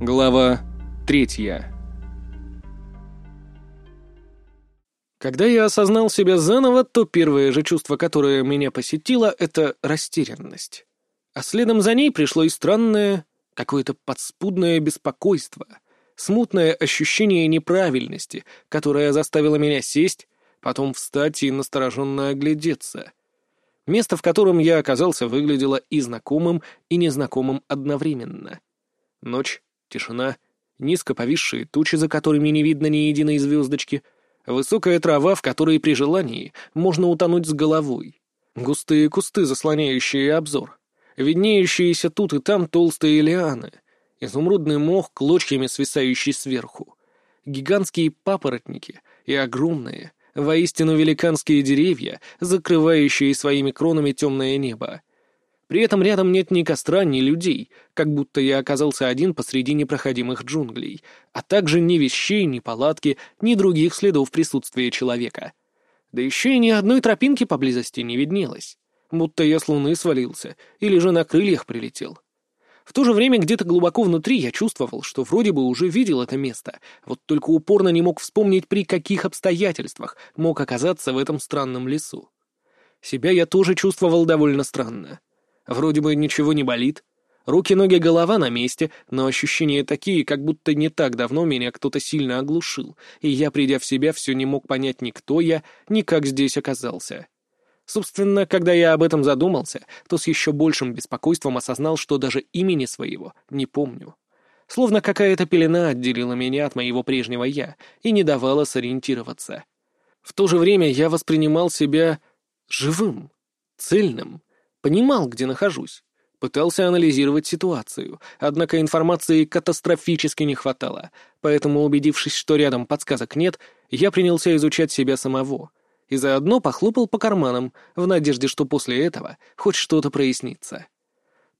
Глава третья Когда я осознал себя заново, то первое же чувство, которое меня посетило, — это растерянность. А следом за ней пришло и странное, какое-то подспудное беспокойство, смутное ощущение неправильности, которое заставило меня сесть, потом встать и настороженно оглядеться. Место, в котором я оказался, выглядело и знакомым, и незнакомым одновременно. Ночь, тишина, низко повисшие тучи, за которыми не видно ни единой звездочки, высокая трава, в которой при желании можно утонуть с головой, густые кусты, заслоняющие обзор, виднеющиеся тут и там толстые лианы, изумрудный мох, клочьями свисающий сверху, гигантские папоротники и огромные, воистину великанские деревья, закрывающие своими кронами темное небо, при этом рядом нет ни костра, ни людей, как будто я оказался один посреди непроходимых джунглей, а также ни вещей, ни палатки, ни других следов присутствия человека. Да еще и ни одной тропинки поблизости не виднелось, будто я с луны свалился или же на крыльях прилетел. В то же время где-то глубоко внутри я чувствовал, что вроде бы уже видел это место, вот только упорно не мог вспомнить, при каких обстоятельствах мог оказаться в этом странном лесу. Себя я тоже чувствовал довольно странно. Вроде бы ничего не болит. Руки, ноги, голова на месте, но ощущения такие, как будто не так давно меня кто-то сильно оглушил, и я, придя в себя, все не мог понять ни кто я, ни как здесь оказался. Собственно, когда я об этом задумался, то с еще большим беспокойством осознал, что даже имени своего не помню. Словно какая-то пелена отделила меня от моего прежнего «я» и не давала сориентироваться. В то же время я воспринимал себя живым, цельным, Понимал, где нахожусь. Пытался анализировать ситуацию, однако информации катастрофически не хватало, поэтому, убедившись, что рядом подсказок нет, я принялся изучать себя самого. И заодно похлопал по карманам, в надежде, что после этого хоть что-то прояснится.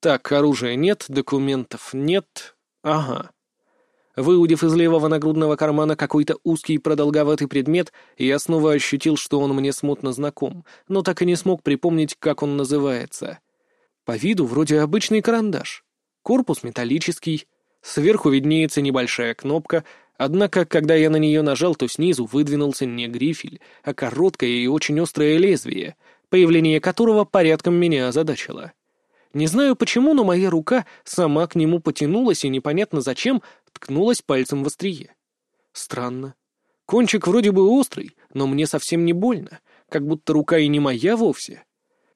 Так, оружия нет, документов нет. Ага. Выудив из левого нагрудного кармана какой-то узкий продолговатый предмет, я снова ощутил, что он мне смутно знаком, но так и не смог припомнить, как он называется. По виду вроде обычный карандаш. Корпус металлический, сверху виднеется небольшая кнопка, однако, когда я на нее нажал, то снизу выдвинулся не грифель, а короткое и очень острое лезвие, появление которого порядком меня озадачило. Не знаю почему, но моя рука сама к нему потянулась и непонятно зачем ткнулась пальцем в острие. Странно. Кончик вроде бы острый, но мне совсем не больно, как будто рука и не моя вовсе.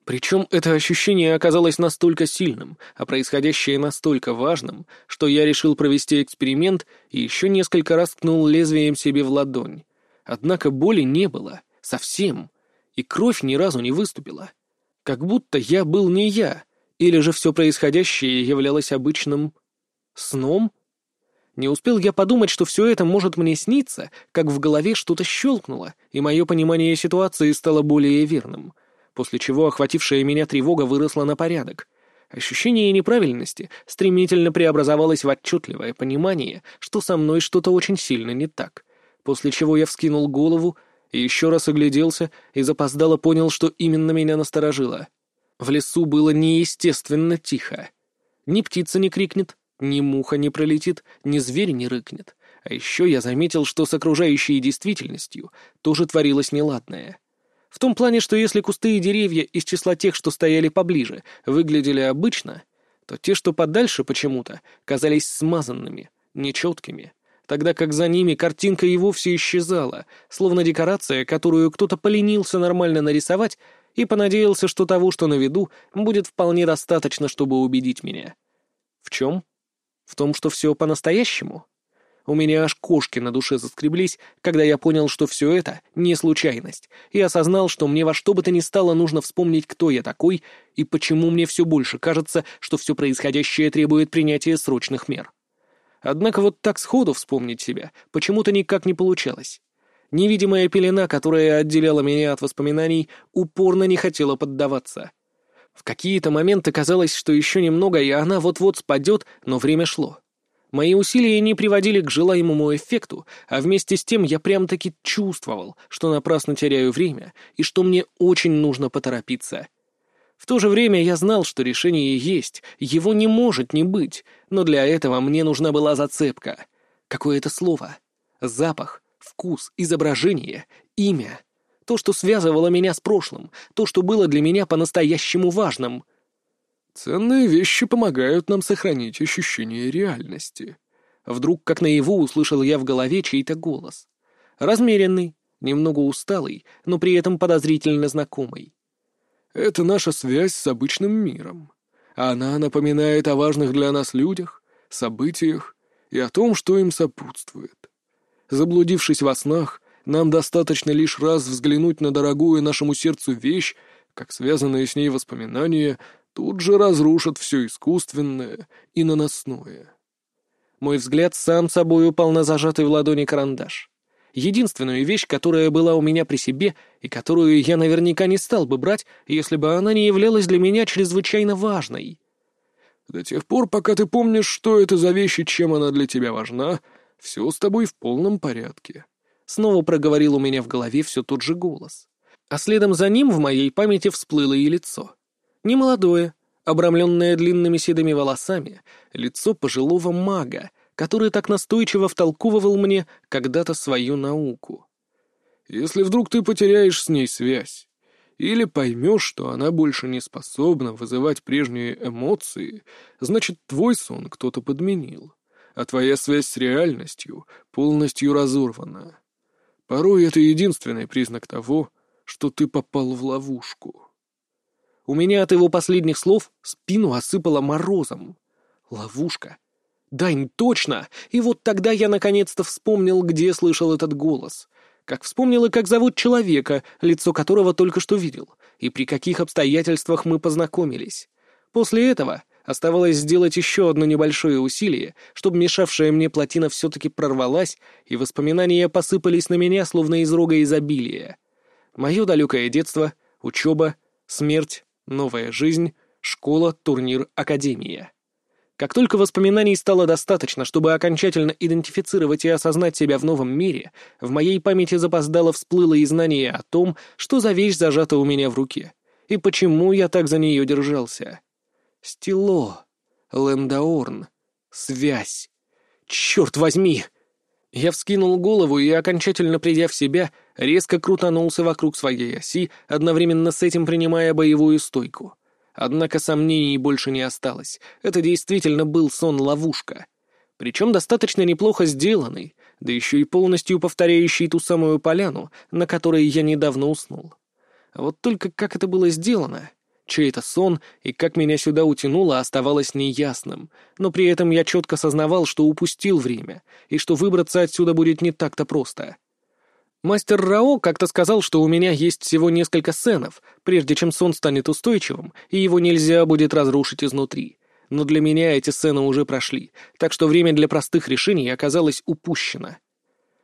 Причем это ощущение оказалось настолько сильным, а происходящее настолько важным, что я решил провести эксперимент и еще несколько раз ткнул лезвием себе в ладонь. Однако боли не было. Совсем. И кровь ни разу не выступила. Как будто я был не я, или же все происходящее являлось обычным сном? Не успел я подумать, что все это может мне сниться, как в голове что-то щелкнуло, и мое понимание ситуации стало более верным, после чего охватившая меня тревога выросла на порядок. Ощущение неправильности стремительно преобразовалось в отчетливое понимание, что со мной что-то очень сильно не так, после чего я вскинул голову и еще раз огляделся и запоздало понял, что именно меня насторожило. В лесу было неестественно тихо. Ни птица не крикнет, ни муха не пролетит, ни зверь не рыкнет. А еще я заметил, что с окружающей действительностью тоже творилось неладное. В том плане, что если кусты и деревья из числа тех, что стояли поближе, выглядели обычно, то те, что подальше почему-то, казались смазанными, нечеткими, тогда как за ними картинка и вовсе исчезала, словно декорация, которую кто-то поленился нормально нарисовать и понадеялся, что того, что на виду, будет вполне достаточно, чтобы убедить меня. В чем? В том, что все по-настоящему? У меня аж кошки на душе заскреблись, когда я понял, что все это не случайность, и осознал, что мне во что бы то ни стало нужно вспомнить, кто я такой и почему мне все больше кажется, что все происходящее требует принятия срочных мер. Однако вот так сходу вспомнить себя почему-то никак не получалось. Невидимая пелена, которая отделяла меня от воспоминаний, упорно не хотела поддаваться. В какие-то моменты казалось, что еще немного, и она вот-вот спадет, но время шло. Мои усилия не приводили к желаемому эффекту, а вместе с тем я прям-таки чувствовал, что напрасно теряю время и что мне очень нужно поторопиться. В то же время я знал, что решение есть, его не может не быть, но для этого мне нужна была зацепка. Какое-то слово. Запах, вкус, изображение, имя. То, что связывало меня с прошлым, то, что было для меня по-настоящему важным. Ценные вещи помогают нам сохранить ощущение реальности. Вдруг, как наяву, услышал я в голове чей-то голос. Размеренный, немного усталый, но при этом подозрительно знакомый. Это наша связь с обычным миром. Она напоминает о важных для нас людях, событиях и о том, что им сопутствует. Заблудившись во снах, нам достаточно лишь раз взглянуть на дорогую нашему сердцу вещь, как связанные с ней воспоминания тут же разрушат все искусственное и наносное. Мой взгляд сам собой упал на зажатый в ладони карандаш единственную вещь, которая была у меня при себе и которую я наверняка не стал бы брать, если бы она не являлась для меня чрезвычайно важной. До тех пор, пока ты помнишь, что это за вещь и чем она для тебя важна, все с тобой в полном порядке. Снова проговорил у меня в голове все тот же голос. А следом за ним в моей памяти всплыло и лицо. Немолодое, обрамленное длинными седыми волосами, лицо пожилого мага, который так настойчиво втолковывал мне когда-то свою науку. «Если вдруг ты потеряешь с ней связь, или поймешь, что она больше не способна вызывать прежние эмоции, значит, твой сон кто-то подменил, а твоя связь с реальностью полностью разорвана. Порой это единственный признак того, что ты попал в ловушку». У меня от его последних слов спину осыпало морозом. Ловушка. Дань, точно! И вот тогда я наконец-то вспомнил, где слышал этот голос. Как вспомнил и как зовут человека, лицо которого только что видел, и при каких обстоятельствах мы познакомились. После этого оставалось сделать еще одно небольшое усилие, чтобы мешавшая мне плотина все-таки прорвалась, и воспоминания посыпались на меня, словно из рога изобилия. Мое далекое детство, учеба, смерть, новая жизнь, школа, турнир, академия. Как только воспоминаний стало достаточно, чтобы окончательно идентифицировать и осознать себя в новом мире, в моей памяти запоздало всплыло и знание о том, что за вещь зажата у меня в руке, и почему я так за нее держался. Стело. Лендаорн. Связь. Черт возьми! Я вскинул голову и, окончательно придя в себя, резко крутанулся вокруг своей оси, одновременно с этим принимая боевую стойку. Однако сомнений больше не осталось. Это действительно был сон-ловушка. Причем достаточно неплохо сделанный, да еще и полностью повторяющий ту самую поляну, на которой я недавно уснул. Вот только как это было сделано, чей это сон и как меня сюда утянуло, оставалось неясным, но при этом я четко сознавал, что упустил время, и что выбраться отсюда будет не так-то просто. Мастер Рао как-то сказал, что у меня есть всего несколько сценов, прежде чем сон станет устойчивым, и его нельзя будет разрушить изнутри. Но для меня эти сцены уже прошли, так что время для простых решений оказалось упущено.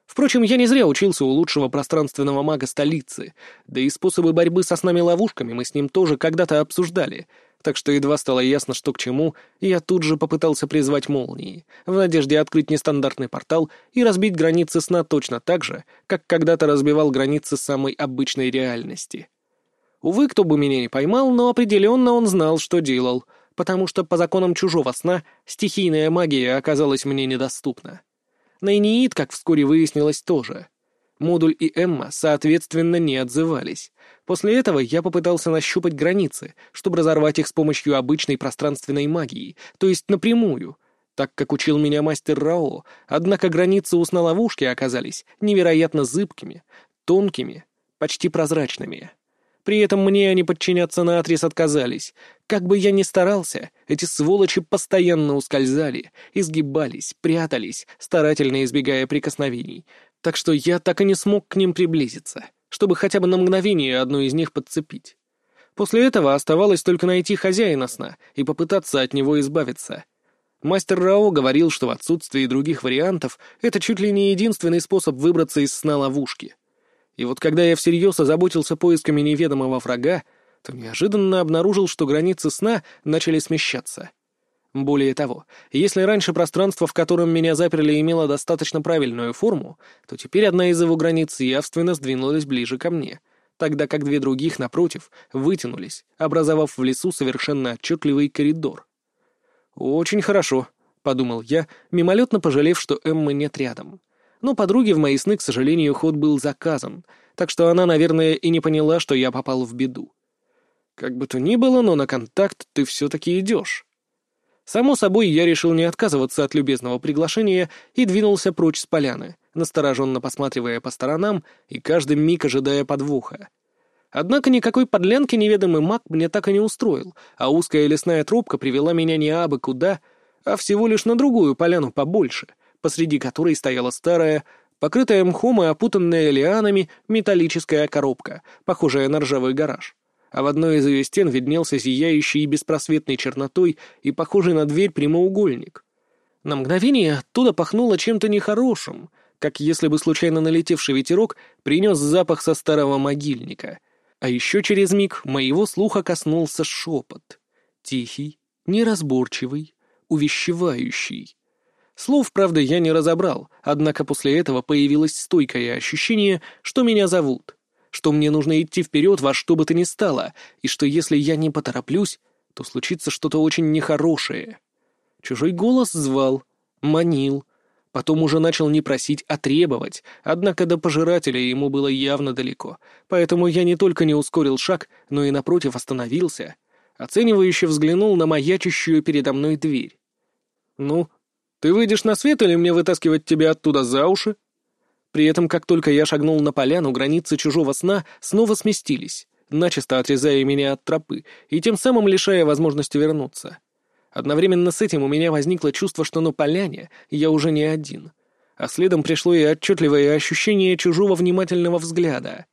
Впрочем, я не зря учился у лучшего пространственного мага столицы, да и способы борьбы со снами-ловушками мы с ним тоже когда-то обсуждали, так что едва стало ясно, что к чему, я тут же попытался призвать молнии, в надежде открыть нестандартный портал и разбить границы сна точно так же, как когда-то разбивал границы самой обычной реальности. Увы, кто бы меня не поймал, но определенно он знал, что делал, потому что по законам чужого сна стихийная магия оказалась мне недоступна. Найниит, как вскоре выяснилось, тоже — Модуль и Эмма, соответственно, не отзывались. После этого я попытался нащупать границы, чтобы разорвать их с помощью обычной пространственной магии, то есть напрямую, так как учил меня мастер Рао, однако границы у сна-ловушки оказались невероятно зыбкими, тонкими, почти прозрачными. При этом мне они подчиняться на отрез отказались. Как бы я ни старался, эти сволочи постоянно ускользали, изгибались, прятались, старательно избегая прикосновений, так что я так и не смог к ним приблизиться, чтобы хотя бы на мгновение одну из них подцепить. После этого оставалось только найти хозяина сна и попытаться от него избавиться. Мастер Рао говорил, что в отсутствии других вариантов это чуть ли не единственный способ выбраться из сна ловушки. И вот когда я всерьез озаботился поисками неведомого врага, то неожиданно обнаружил, что границы сна начали смещаться — более того, если раньше пространство, в котором меня заперли, имело достаточно правильную форму, то теперь одна из его границ явственно сдвинулась ближе ко мне, тогда как две других, напротив, вытянулись, образовав в лесу совершенно отчетливый коридор. «Очень хорошо», — подумал я, мимолетно пожалев, что Эммы нет рядом. Но подруге в мои сны, к сожалению, ход был заказан, так что она, наверное, и не поняла, что я попал в беду. Как бы то ни было, но на контакт ты все-таки идешь. Само собой, я решил не отказываться от любезного приглашения и двинулся прочь с поляны, настороженно посматривая по сторонам и каждый миг ожидая подвоха. Однако никакой подлянки неведомый маг мне так и не устроил, а узкая лесная тропка привела меня не абы куда, а всего лишь на другую поляну побольше, посреди которой стояла старая, покрытая мхом и опутанная лианами металлическая коробка, похожая на ржавый гараж а в одной из ее стен виднелся зияющий и беспросветной чернотой и похожий на дверь прямоугольник. На мгновение оттуда пахнуло чем-то нехорошим, как если бы случайно налетевший ветерок принес запах со старого могильника. А еще через миг моего слуха коснулся шепот. Тихий, неразборчивый, увещевающий. Слов, правда, я не разобрал, однако после этого появилось стойкое ощущение, что меня зовут что мне нужно идти вперед во что бы то ни стало, и что если я не потороплюсь, то случится что-то очень нехорошее. Чужой голос звал, манил, потом уже начал не просить, а требовать, однако до пожирателя ему было явно далеко, поэтому я не только не ускорил шаг, но и напротив остановился, оценивающе взглянул на маячащую передо мной дверь. «Ну, ты выйдешь на свет или мне вытаскивать тебя оттуда за уши?» При этом, как только я шагнул на поляну, границы чужого сна снова сместились, начисто отрезая меня от тропы и тем самым лишая возможности вернуться. Одновременно с этим у меня возникло чувство, что на поляне я уже не один. А следом пришло и отчетливое ощущение чужого внимательного взгляда.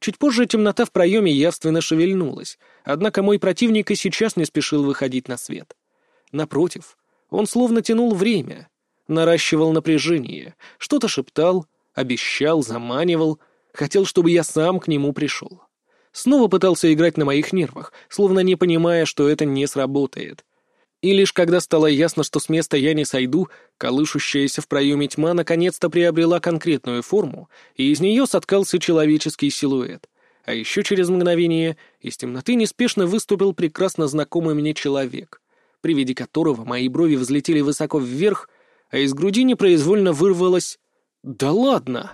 Чуть позже темнота в проеме явственно шевельнулась, однако мой противник и сейчас не спешил выходить на свет. Напротив, он словно тянул время, наращивал напряжение, что-то шептал, Обещал, заманивал, хотел, чтобы я сам к нему пришел. Снова пытался играть на моих нервах, словно не понимая, что это не сработает. И лишь когда стало ясно, что с места я не сойду, колышущаяся в проеме тьма наконец-то приобрела конкретную форму, и из нее соткался человеческий силуэт. А еще через мгновение из темноты неспешно выступил прекрасно знакомый мне человек, при виде которого мои брови взлетели высоко вверх, а из груди непроизвольно вырвалось «Да ладно!»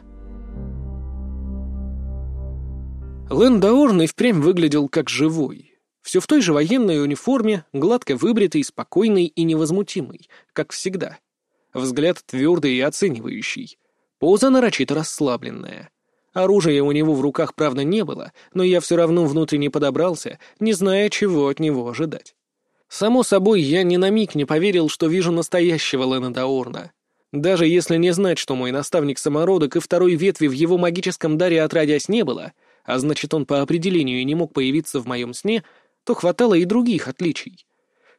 Лэндаорн и впрямь выглядел как живой. Все в той же военной униформе, гладко выбритый, спокойный и невозмутимый, как всегда. Взгляд твердый и оценивающий. Поза нарочито расслабленная. Оружия у него в руках, правда, не было, но я все равно внутренне подобрался, не зная, чего от него ожидать. Само собой, я ни на миг не поверил, что вижу настоящего Лэна Даорна. Даже если не знать, что мой наставник самородок и второй ветви в его магическом даре отродясь не было, а значит он по определению не мог появиться в моем сне, то хватало и других отличий.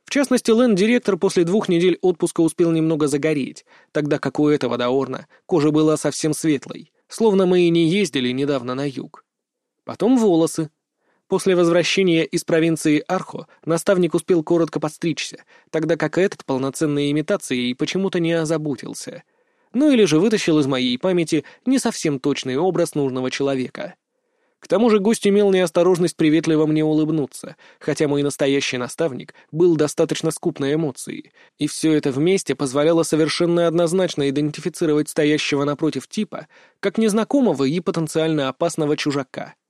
В частности, Лэн-директор после двух недель отпуска успел немного загореть, тогда как у этого Даорна кожа была совсем светлой, словно мы и не ездили недавно на юг. Потом волосы, После возвращения из провинции Архо наставник успел коротко подстричься, тогда как этот полноценной имитацией почему-то не озаботился. Ну или же вытащил из моей памяти не совсем точный образ нужного человека. К тому же гость имел неосторожность приветливо мне улыбнуться, хотя мой настоящий наставник был достаточно скуп на эмоции, и все это вместе позволяло совершенно однозначно идентифицировать стоящего напротив типа как незнакомого и потенциально опасного чужака —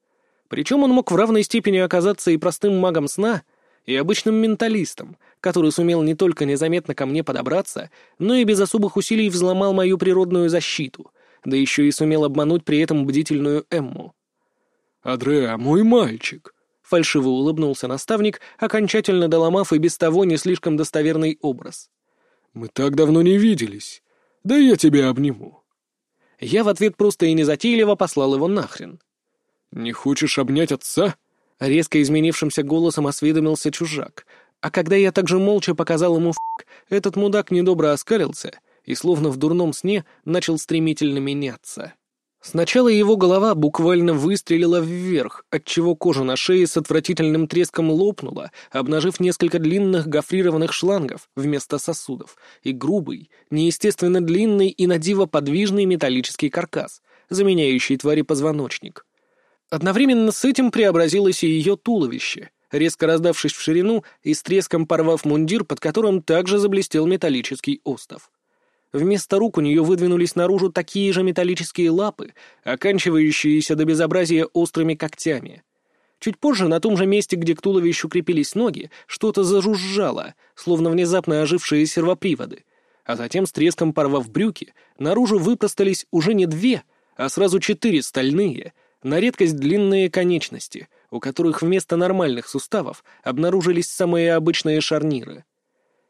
причем он мог в равной степени оказаться и простым магом сна, и обычным менталистом, который сумел не только незаметно ко мне подобраться, но и без особых усилий взломал мою природную защиту, да еще и сумел обмануть при этом бдительную Эмму. «Адреа, мой мальчик!» — фальшиво улыбнулся наставник, окончательно доломав и без того не слишком достоверный образ. «Мы так давно не виделись. Да я тебя обниму». Я в ответ просто и незатейливо послал его нахрен. «Не хочешь обнять отца?» Резко изменившимся голосом осведомился чужак. А когда я также молча показал ему ф***, этот мудак недобро оскалился и, словно в дурном сне, начал стремительно меняться. Сначала его голова буквально выстрелила вверх, отчего кожа на шее с отвратительным треском лопнула, обнажив несколько длинных гофрированных шлангов вместо сосудов и грубый, неестественно длинный и надиво подвижный металлический каркас, заменяющий твари позвоночник. Одновременно с этим преобразилось и ее туловище, резко раздавшись в ширину и с треском порвав мундир, под которым также заблестел металлический остов. Вместо рук у нее выдвинулись наружу такие же металлические лапы, оканчивающиеся до безобразия острыми когтями. Чуть позже, на том же месте, где к туловищу крепились ноги, что-то зажужжало, словно внезапно ожившие сервоприводы. А затем, с треском порвав брюки, наружу выпростались уже не две, а сразу четыре стальные, на редкость длинные конечности, у которых вместо нормальных суставов обнаружились самые обычные шарниры.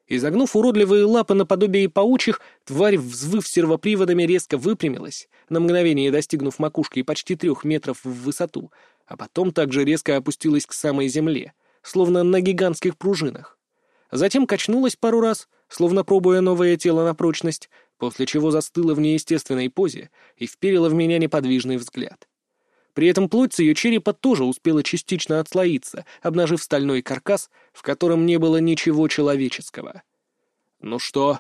Изогнув уродливые лапы наподобие паучих, тварь, взвыв сервоприводами, резко выпрямилась, на мгновение достигнув макушки почти трех метров в высоту, а потом также резко опустилась к самой земле, словно на гигантских пружинах. Затем качнулась пару раз, словно пробуя новое тело на прочность, после чего застыла в неестественной позе и вперила в меня неподвижный взгляд. При этом плоть с ее черепа тоже успела частично отслоиться, обнажив стальной каркас, в котором не было ничего человеческого. «Ну что,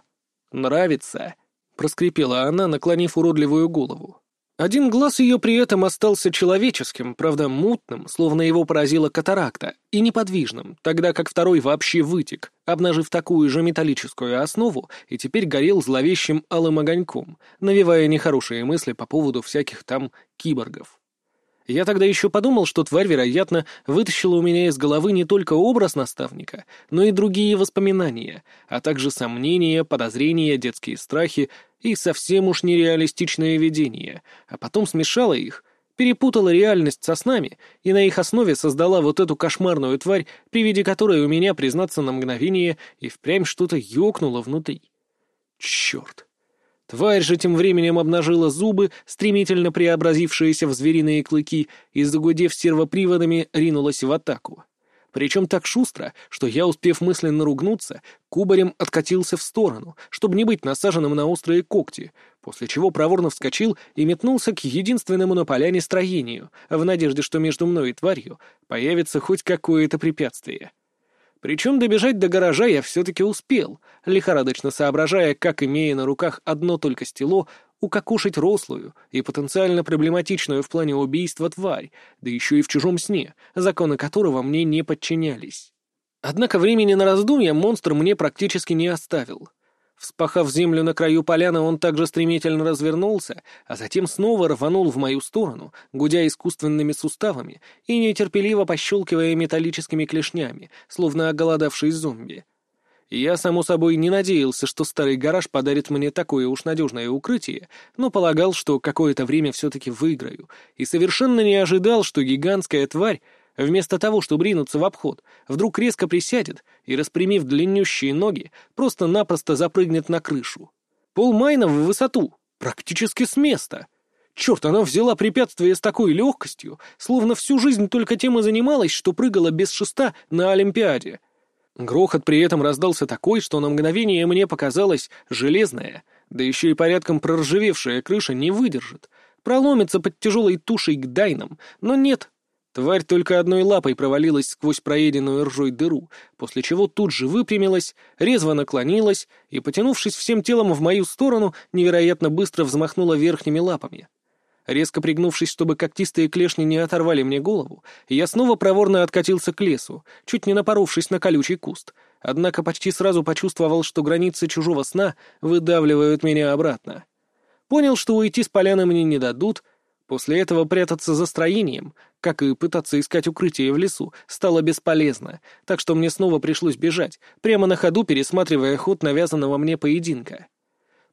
нравится?» — проскрипела она, наклонив уродливую голову. Один глаз ее при этом остался человеческим, правда мутным, словно его поразила катаракта, и неподвижным, тогда как второй вообще вытек, обнажив такую же металлическую основу, и теперь горел зловещим алым огоньком, навевая нехорошие мысли по поводу всяких там киборгов. Я тогда еще подумал, что тварь, вероятно, вытащила у меня из головы не только образ наставника, но и другие воспоминания, а также сомнения, подозрения, детские страхи и совсем уж нереалистичное видение, а потом смешала их, перепутала реальность со снами и на их основе создала вот эту кошмарную тварь, при виде которой у меня, признаться на мгновение, и впрямь что-то ёкнуло внутри. Черт! Тварь же тем временем обнажила зубы, стремительно преобразившиеся в звериные клыки, и, загудев сервоприводами, ринулась в атаку. Причем так шустро, что я, успев мысленно ругнуться, кубарем откатился в сторону, чтобы не быть насаженным на острые когти, после чего проворно вскочил и метнулся к единственному на поляне строению, в надежде, что между мной и тварью появится хоть какое-то препятствие. Причем добежать до гаража я все-таки успел, лихорадочно соображая, как, имея на руках одно только стело, укокошить рослую и потенциально проблематичную в плане убийства тварь, да еще и в чужом сне, законы которого мне не подчинялись. Однако времени на раздумья монстр мне практически не оставил — Вспахав землю на краю поляны, он также стремительно развернулся, а затем снова рванул в мою сторону, гудя искусственными суставами и нетерпеливо пощелкивая металлическими клешнями, словно оголодавший зомби. Я, само собой, не надеялся, что старый гараж подарит мне такое уж надежное укрытие, но полагал, что какое-то время все-таки выиграю, и совершенно не ожидал, что гигантская тварь Вместо того, чтобы ринуться в обход, вдруг резко присядет и, распрямив длиннющие ноги, просто-напросто запрыгнет на крышу. Пол майна в высоту, практически с места. Черт, она взяла препятствие с такой легкостью, словно всю жизнь только тем и занималась, что прыгала без шеста на Олимпиаде. Грохот при этом раздался такой, что на мгновение мне показалось железная, да еще и порядком проржавевшая крыша не выдержит, проломится под тяжелой тушей к дайнам, но нет, Тварь только одной лапой провалилась сквозь проеденную ржой дыру, после чего тут же выпрямилась, резво наклонилась и, потянувшись всем телом в мою сторону, невероятно быстро взмахнула верхними лапами. Резко пригнувшись, чтобы когтистые клешни не оторвали мне голову, я снова проворно откатился к лесу, чуть не напоровшись на колючий куст, однако почти сразу почувствовал, что границы чужого сна выдавливают меня обратно. Понял, что уйти с поляны мне не дадут, После этого прятаться за строением, как и пытаться искать укрытие в лесу, стало бесполезно, так что мне снова пришлось бежать, прямо на ходу пересматривая ход навязанного мне поединка.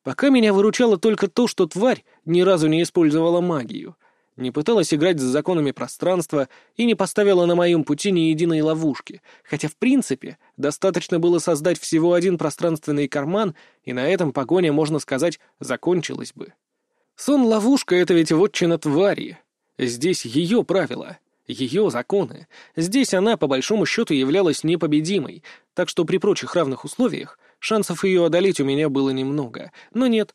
Пока меня выручало только то, что тварь ни разу не использовала магию, не пыталась играть с законами пространства и не поставила на моем пути ни единой ловушки, хотя, в принципе, достаточно было создать всего один пространственный карман, и на этом погоня, можно сказать, закончилась бы. Сон-ловушка — это ведь вотчина твари. Здесь ее правила, ее законы. Здесь она, по большому счету, являлась непобедимой, так что при прочих равных условиях шансов ее одолеть у меня было немного. Но нет.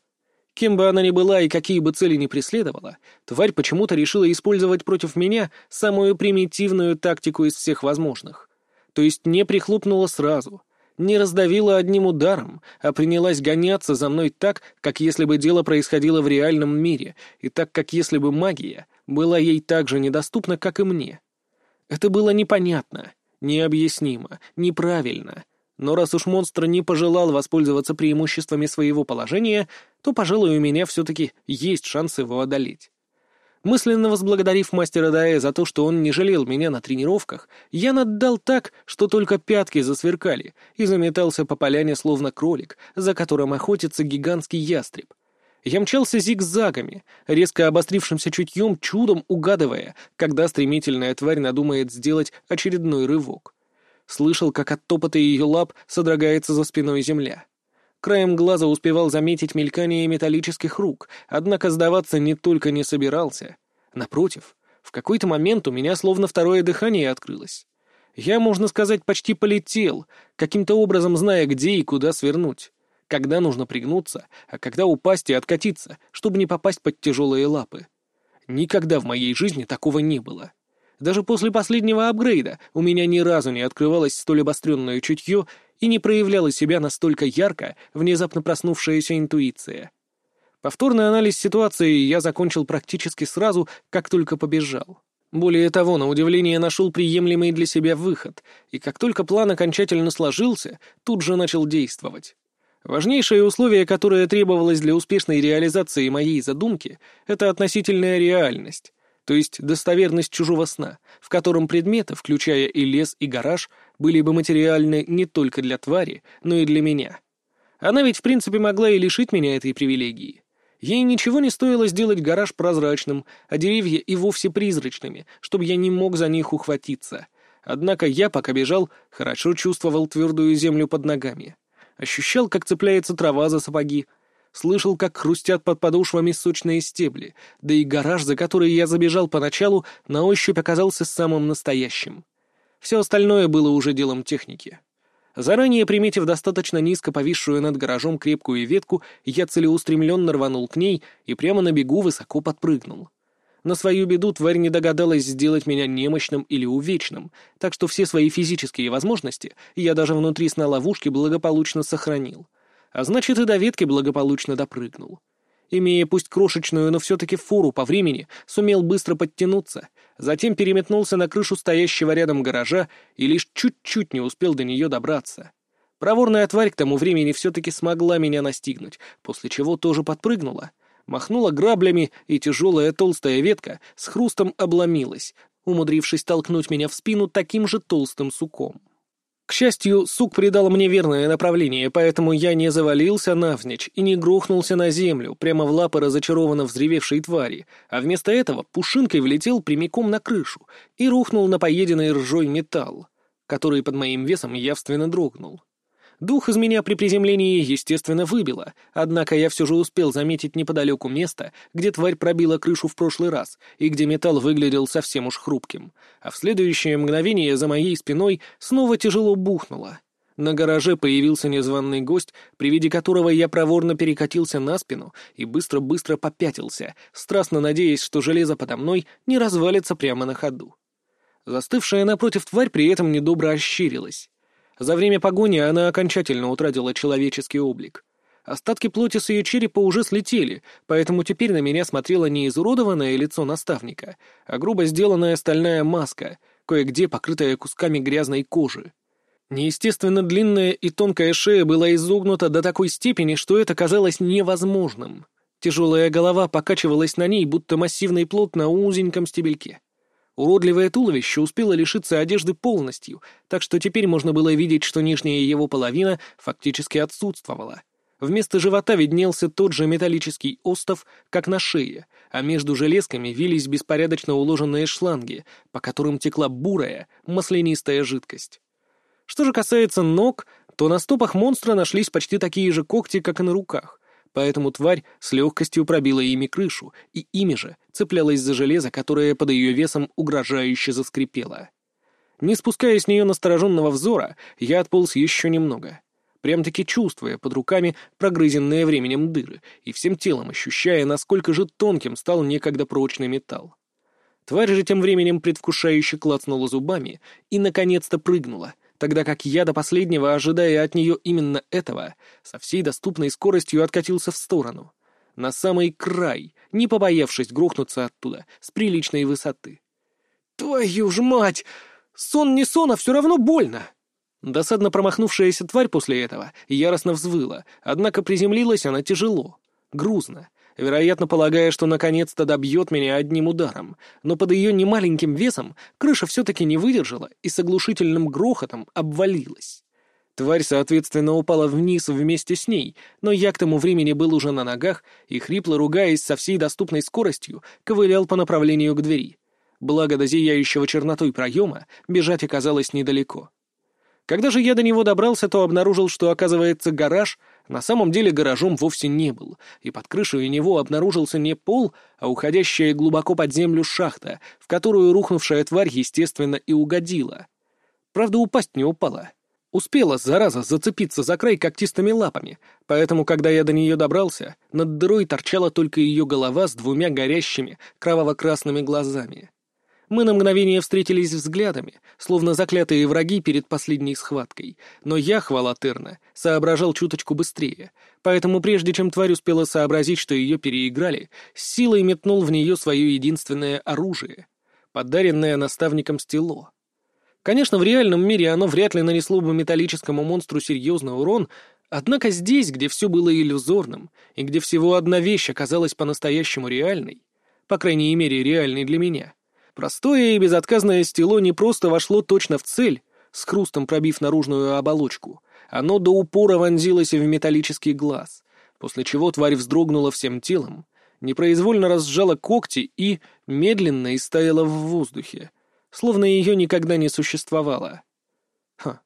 Кем бы она ни была и какие бы цели ни преследовала, тварь почему-то решила использовать против меня самую примитивную тактику из всех возможных. То есть не прихлопнула сразу — не раздавила одним ударом, а принялась гоняться за мной так, как если бы дело происходило в реальном мире, и так, как если бы магия была ей так же недоступна, как и мне. Это было непонятно, необъяснимо, неправильно. Но раз уж монстр не пожелал воспользоваться преимуществами своего положения, то, пожалуй, у меня все-таки есть шанс его одолеть. Мысленно возблагодарив мастера Дая за то, что он не жалел меня на тренировках, я наддал так, что только пятки засверкали, и заметался по поляне словно кролик, за которым охотится гигантский ястреб. Я мчался зигзагами, резко обострившимся чутьем, чудом угадывая, когда стремительная тварь надумает сделать очередной рывок. Слышал, как от топота ее лап содрогается за спиной земля. Краем глаза успевал заметить мелькание металлических рук, однако сдаваться не только не собирался. Напротив, в какой-то момент у меня словно второе дыхание открылось. Я, можно сказать, почти полетел, каким-то образом зная, где и куда свернуть когда нужно пригнуться, а когда упасть и откатиться, чтобы не попасть под тяжелые лапы. Никогда в моей жизни такого не было. Даже после последнего апгрейда у меня ни разу не открывалось столь обостренное чутье и не проявляла себя настолько ярко внезапно проснувшаяся интуиция. Повторный анализ ситуации я закончил практически сразу, как только побежал. Более того, на удивление нашел приемлемый для себя выход, и как только план окончательно сложился, тут же начал действовать. Важнейшее условие, которое требовалось для успешной реализации моей задумки, это относительная реальность, то есть достоверность чужого сна, в котором предметы, включая и лес, и гараж, были бы материальны не только для твари, но и для меня. Она ведь в принципе могла и лишить меня этой привилегии. Ей ничего не стоило сделать гараж прозрачным, а деревья и вовсе призрачными, чтобы я не мог за них ухватиться. Однако я, пока бежал, хорошо чувствовал твердую землю под ногами ощущал, как цепляется трава за сапоги, слышал, как хрустят под подошвами сочные стебли, да и гараж, за который я забежал поначалу, на ощупь оказался самым настоящим. Все остальное было уже делом техники. Заранее приметив достаточно низко повисшую над гаражом крепкую ветку, я целеустремленно рванул к ней и прямо на бегу высоко подпрыгнул. На свою беду тварь не догадалась сделать меня немощным или увечным, так что все свои физические возможности я даже внутри сна ловушки благополучно сохранил. А значит, и до ветки благополучно допрыгнул. Имея пусть крошечную, но все-таки фору по времени, сумел быстро подтянуться, затем переметнулся на крышу стоящего рядом гаража и лишь чуть-чуть не успел до нее добраться. Проворная тварь к тому времени все-таки смогла меня настигнуть, после чего тоже подпрыгнула — махнула граблями, и тяжелая толстая ветка с хрустом обломилась, умудрившись толкнуть меня в спину таким же толстым суком. К счастью, сук придал мне верное направление, поэтому я не завалился навзничь и не грохнулся на землю, прямо в лапы разочарованно взревевшей твари, а вместо этого пушинкой влетел прямиком на крышу и рухнул на поеденный ржой металл, который под моим весом явственно дрогнул. Дух из меня при приземлении, естественно, выбило, однако я все же успел заметить неподалеку место, где тварь пробила крышу в прошлый раз, и где металл выглядел совсем уж хрупким, а в следующее мгновение за моей спиной снова тяжело бухнуло. На гараже появился незваный гость, при виде которого я проворно перекатился на спину и быстро-быстро попятился, страстно надеясь, что железо подо мной не развалится прямо на ходу. Застывшая напротив тварь при этом недобро ощерилась. За время погони она окончательно утратила человеческий облик. Остатки плоти с ее черепа уже слетели, поэтому теперь на меня смотрело не изуродованное лицо наставника, а грубо сделанная стальная маска, кое-где покрытая кусками грязной кожи. Неестественно длинная и тонкая шея была изогнута до такой степени, что это казалось невозможным. Тяжелая голова покачивалась на ней, будто массивный плод на узеньком стебельке. Уродливое туловище успело лишиться одежды полностью, так что теперь можно было видеть, что нижняя его половина фактически отсутствовала. Вместо живота виднелся тот же металлический остов, как на шее, а между железками вились беспорядочно уложенные шланги, по которым текла бурая, маслянистая жидкость. Что же касается ног, то на стопах монстра нашлись почти такие же когти, как и на руках, поэтому тварь с легкостью пробила ими крышу и ими же цеплялась за железо, которое под ее весом угрожающе заскрипело. Не спуская с нее настороженного взора, я отполз еще немного, прям-таки чувствуя под руками прогрызенные временем дыры и всем телом ощущая, насколько же тонким стал некогда прочный металл. Тварь же тем временем предвкушающе клацнула зубами и, наконец-то, прыгнула — тогда как я до последнего, ожидая от нее именно этого, со всей доступной скоростью откатился в сторону. На самый край, не побоявшись грохнуться оттуда с приличной высоты. «Твою ж мать! Сон не сон, а все равно больно!» Досадно промахнувшаяся тварь после этого яростно взвыла, однако приземлилась она тяжело, грузно, вероятно, полагая, что наконец-то добьет меня одним ударом, но под ее немаленьким весом крыша все-таки не выдержала и с оглушительным грохотом обвалилась. Тварь, соответственно, упала вниз вместе с ней, но я к тому времени был уже на ногах и, хрипло ругаясь со всей доступной скоростью, ковылял по направлению к двери. Благо до зияющего чернотой проема бежать оказалось недалеко. Когда же я до него добрался, то обнаружил, что, оказывается, гараж на самом деле гаражом вовсе не был, и под крышей него обнаружился не пол, а уходящая глубоко под землю шахта, в которую рухнувшая тварь, естественно, и угодила. Правда, упасть не упала. Успела, зараза, зацепиться за край когтистыми лапами, поэтому, когда я до нее добрался, над дырой торчала только ее голова с двумя горящими кроваво-красными глазами. Мы на мгновение встретились взглядами, словно заклятые враги перед последней схваткой, но я, хвала Терна, соображал чуточку быстрее, поэтому прежде чем тварь успела сообразить, что ее переиграли, с силой метнул в нее свое единственное оружие, подаренное наставником стело. Конечно, в реальном мире оно вряд ли нанесло бы металлическому монстру серьезный урон, однако здесь, где все было иллюзорным, и где всего одна вещь оказалась по-настоящему реальной, по крайней мере, реальной для меня — Простое и безотказное стело не просто вошло точно в цель, с хрустом пробив наружную оболочку. Оно до упора вонзилось в металлический глаз, после чего тварь вздрогнула всем телом, непроизвольно разжала когти и медленно истаяла в воздухе, словно ее никогда не существовало. Ха,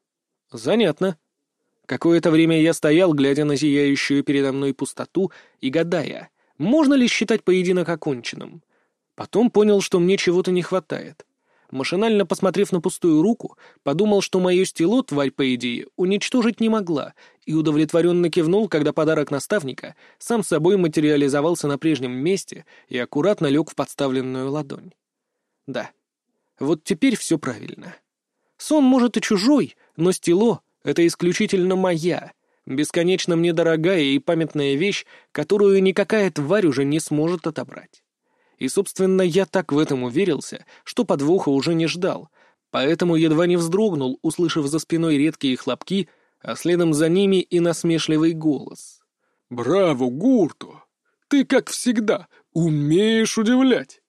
занятно. Какое-то время я стоял, глядя на зияющую передо мной пустоту и гадая, можно ли считать поединок оконченным. Потом понял, что мне чего-то не хватает. Машинально посмотрев на пустую руку, подумал, что мое стело, тварь, по идее, уничтожить не могла, и удовлетворенно кивнул, когда подарок наставника сам собой материализовался на прежнем месте и аккуратно лег в подставленную ладонь. Да, вот теперь все правильно. Сон, может, и чужой, но стело — это исключительно моя, бесконечно мне дорогая и памятная вещь, которую никакая тварь уже не сможет отобрать. И, собственно, я так в этом уверился, что подвоха уже не ждал, поэтому едва не вздрогнул, услышав за спиной редкие хлопки, а следом за ними и насмешливый голос. «Браво, Гурто! Ты, как всегда, умеешь удивлять!»